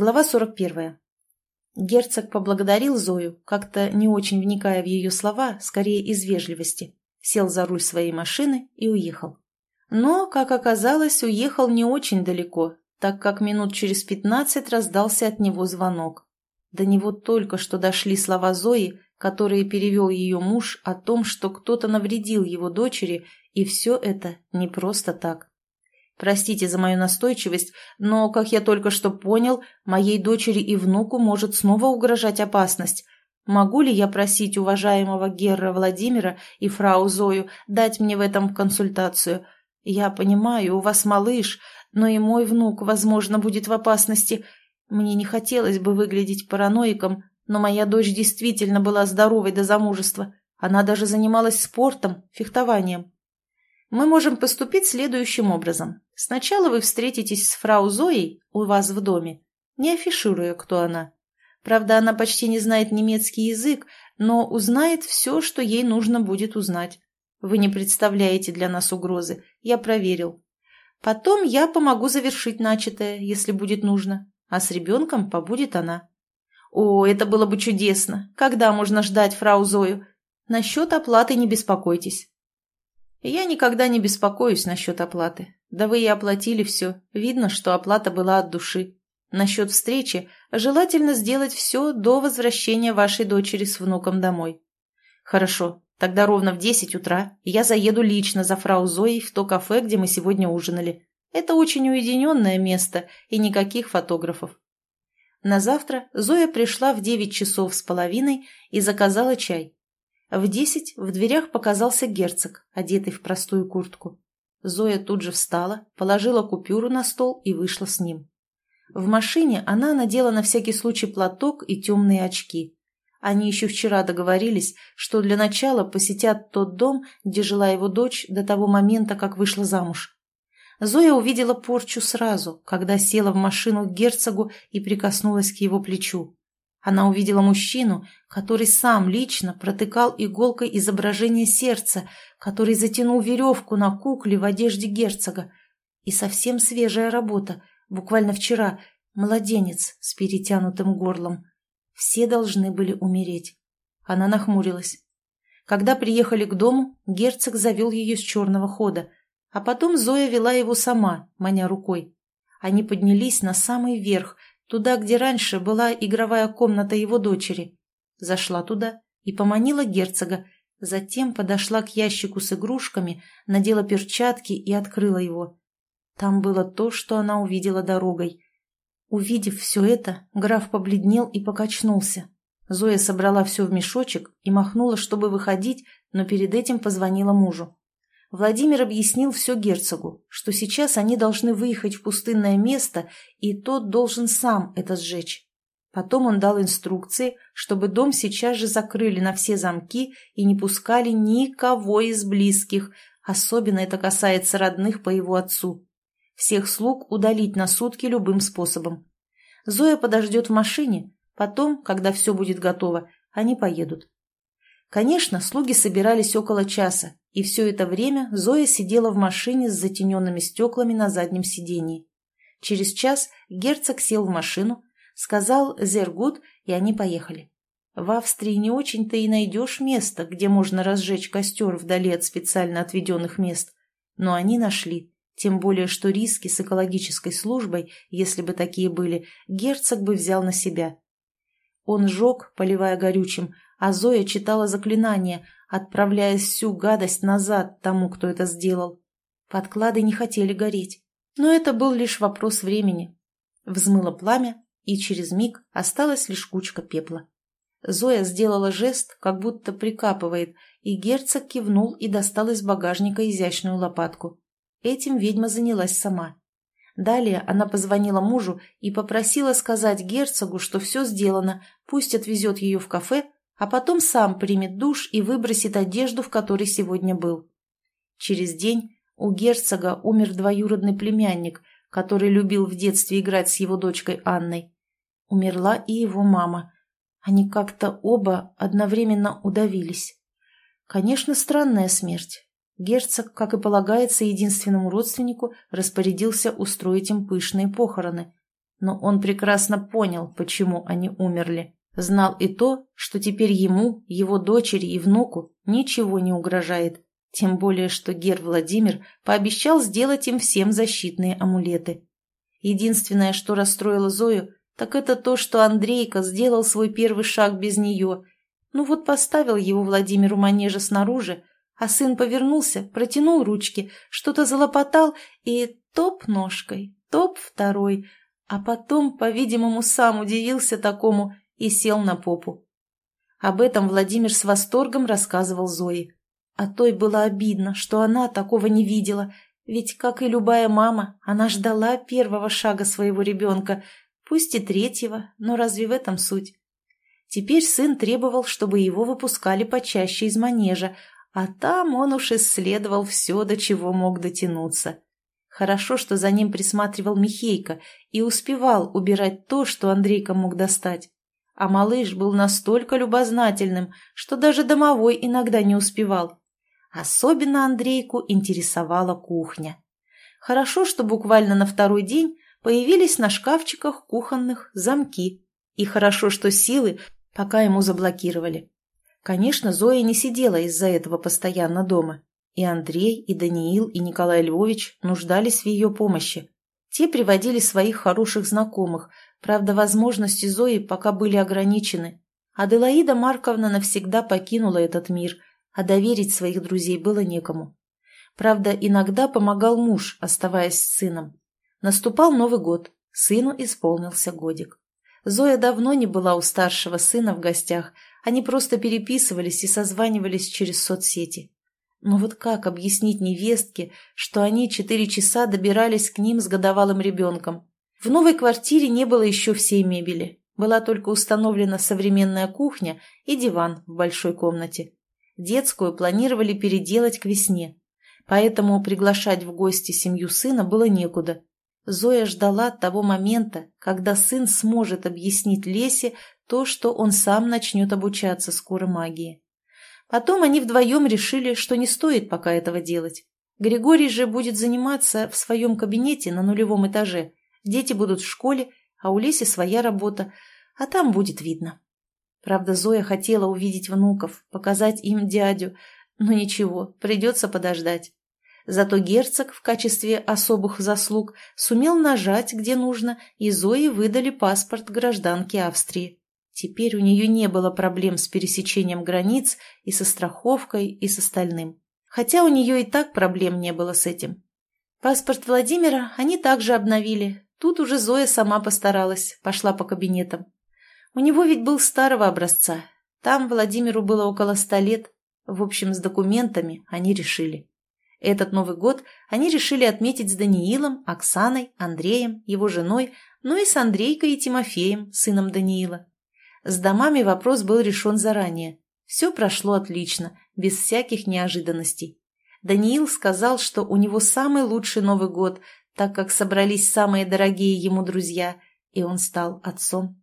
Глава 41. Герцог поблагодарил Зою, как-то не очень вникая в ее слова, скорее из вежливости, сел за руль своей машины и уехал. Но, как оказалось, уехал не очень далеко, так как минут через пятнадцать раздался от него звонок. До него только что дошли слова Зои, которые перевел ее муж о том, что кто-то навредил его дочери, и все это не просто так. Простите за мою настойчивость, но, как я только что понял, моей дочери и внуку может снова угрожать опасность. Могу ли я просить уважаемого Герра Владимира и фрау Зою дать мне в этом консультацию? Я понимаю, у вас малыш, но и мой внук, возможно, будет в опасности. Мне не хотелось бы выглядеть параноиком, но моя дочь действительно была здоровой до замужества. Она даже занималась спортом, фехтованием. Мы можем поступить следующим образом. Сначала вы встретитесь с фрау Зоей у вас в доме, не афишируя, кто она. Правда, она почти не знает немецкий язык, но узнает все, что ей нужно будет узнать. Вы не представляете для нас угрозы, я проверил. Потом я помогу завершить начатое, если будет нужно, а с ребенком побудет она. О, это было бы чудесно! Когда можно ждать фрау Зою? Насчет оплаты не беспокойтесь. Я никогда не беспокоюсь насчет оплаты. Да вы и оплатили все. Видно, что оплата была от души. Насчет встречи желательно сделать все до возвращения вашей дочери с внуком домой. Хорошо, тогда ровно в десять утра я заеду лично за фрау Зоей в то кафе, где мы сегодня ужинали. Это очень уединенное место и никаких фотографов. На завтра Зоя пришла в девять часов с половиной и заказала чай. В десять в дверях показался герцог, одетый в простую куртку. Зоя тут же встала, положила купюру на стол и вышла с ним. В машине она надела на всякий случай платок и темные очки. Они еще вчера договорились, что для начала посетят тот дом, где жила его дочь до того момента, как вышла замуж. Зоя увидела порчу сразу, когда села в машину к герцогу и прикоснулась к его плечу. Она увидела мужчину, который сам лично протыкал иголкой изображение сердца, который затянул веревку на кукле в одежде герцога. И совсем свежая работа, буквально вчера, младенец с перетянутым горлом. Все должны были умереть. Она нахмурилась. Когда приехали к дому, герцог завел ее с черного хода, а потом Зоя вела его сама, маня рукой. Они поднялись на самый верх – Туда, где раньше была игровая комната его дочери. Зашла туда и поманила герцога, затем подошла к ящику с игрушками, надела перчатки и открыла его. Там было то, что она увидела дорогой. Увидев все это, граф побледнел и покачнулся. Зоя собрала все в мешочек и махнула, чтобы выходить, но перед этим позвонила мужу. Владимир объяснил все герцогу, что сейчас они должны выехать в пустынное место, и тот должен сам это сжечь. Потом он дал инструкции, чтобы дом сейчас же закрыли на все замки и не пускали никого из близких, особенно это касается родных по его отцу. Всех слуг удалить на сутки любым способом. Зоя подождет в машине, потом, когда все будет готово, они поедут. Конечно, слуги собирались около часа, и все это время Зоя сидела в машине с затененными стеклами на заднем сидении. Через час герцог сел в машину, сказал «Зергут», и они поехали. В Австрии не очень-то и найдешь место, где можно разжечь костер вдали от специально отведенных мест. Но они нашли, тем более что риски с экологической службой, если бы такие были, герцог бы взял на себя. Он жег, поливая горючим, а Зоя читала заклинание, отправляя всю гадость назад тому, кто это сделал. Подклады не хотели гореть. Но это был лишь вопрос времени. Взмыло пламя, и через миг осталась лишь кучка пепла. Зоя сделала жест, как будто прикапывает, и герцог кивнул и достал из багажника изящную лопатку. Этим ведьма занялась сама. Далее она позвонила мужу и попросила сказать герцогу, что все сделано, пусть отвезет ее в кафе, а потом сам примет душ и выбросит одежду, в которой сегодня был. Через день у герцога умер двоюродный племянник, который любил в детстве играть с его дочкой Анной. Умерла и его мама. Они как-то оба одновременно удавились. Конечно, странная смерть. Герцог, как и полагается единственному родственнику, распорядился устроить им пышные похороны. Но он прекрасно понял, почему они умерли. Знал и то, что теперь ему, его дочери и внуку ничего не угрожает. Тем более, что Гер Владимир пообещал сделать им всем защитные амулеты. Единственное, что расстроило Зою, так это то, что Андрейка сделал свой первый шаг без нее. Ну вот поставил его Владимиру манежа снаружи, а сын повернулся, протянул ручки, что-то залопотал и топ ножкой, топ второй, а потом, по-видимому, сам удивился такому и сел на попу. Об этом Владимир с восторгом рассказывал Зое. А той было обидно, что она такого не видела, ведь, как и любая мама, она ждала первого шага своего ребенка, пусть и третьего, но разве в этом суть? Теперь сын требовал, чтобы его выпускали почаще из манежа, а там он уж исследовал все, до чего мог дотянуться. Хорошо, что за ним присматривал Михейка и успевал убирать то, что Андрейка мог достать а малыш был настолько любознательным, что даже домовой иногда не успевал. Особенно Андрейку интересовала кухня. Хорошо, что буквально на второй день появились на шкафчиках кухонных замки. И хорошо, что силы пока ему заблокировали. Конечно, Зоя не сидела из-за этого постоянно дома. И Андрей, и Даниил, и Николай Львович нуждались в ее помощи. Те приводили своих хороших знакомых, Правда, возможности Зои пока были ограничены. Аделаида Марковна навсегда покинула этот мир, а доверить своих друзей было некому. Правда, иногда помогал муж, оставаясь с сыном. Наступал Новый год, сыну исполнился годик. Зоя давно не была у старшего сына в гостях, они просто переписывались и созванивались через соцсети. Но вот как объяснить невестке, что они четыре часа добирались к ним с годовалым ребенком? В новой квартире не было еще всей мебели. Была только установлена современная кухня и диван в большой комнате. Детскую планировали переделать к весне. Поэтому приглашать в гости семью сына было некуда. Зоя ждала того момента, когда сын сможет объяснить Лесе то, что он сам начнет обучаться скоро магии. Потом они вдвоем решили, что не стоит пока этого делать. Григорий же будет заниматься в своем кабинете на нулевом этаже – Дети будут в школе, а у Леси своя работа, а там будет видно. Правда, Зоя хотела увидеть внуков, показать им дядю, но ничего, придется подождать. Зато герцог в качестве особых заслуг сумел нажать, где нужно, и Зои выдали паспорт гражданки Австрии. Теперь у нее не было проблем с пересечением границ и со страховкой, и с остальным. Хотя у нее и так проблем не было с этим. Паспорт Владимира они также обновили, Тут уже Зоя сама постаралась, пошла по кабинетам. У него ведь был старого образца. Там Владимиру было около ста лет. В общем, с документами они решили. Этот Новый год они решили отметить с Даниилом, Оксаной, Андреем, его женой, ну и с Андрейкой и Тимофеем, сыном Даниила. С домами вопрос был решен заранее. Все прошло отлично, без всяких неожиданностей. Даниил сказал, что у него самый лучший Новый год, так как собрались самые дорогие ему друзья, и он стал отцом.